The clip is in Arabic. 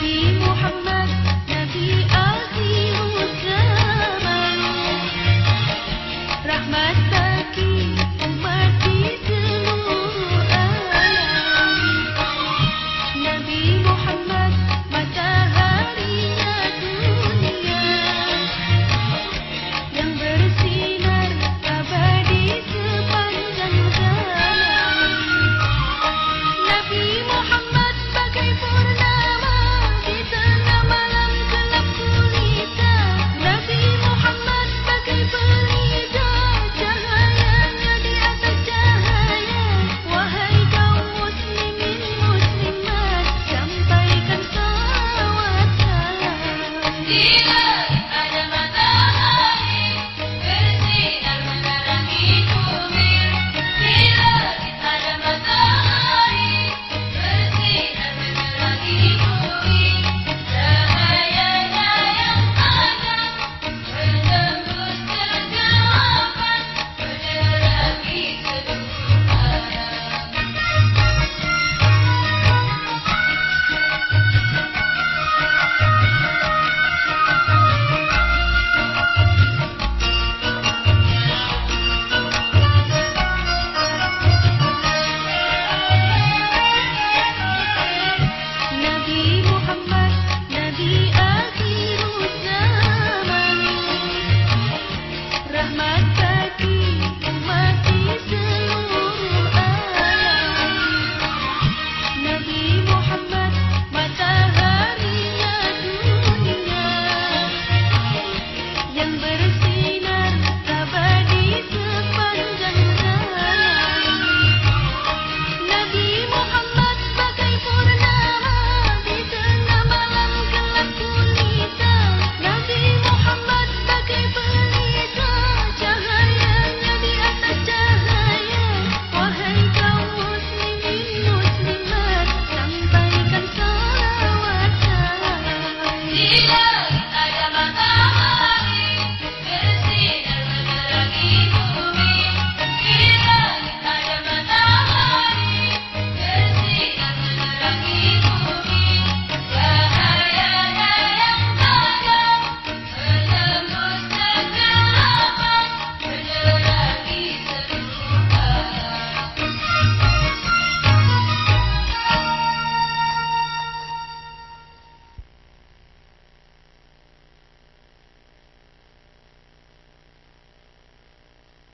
نبي محمد.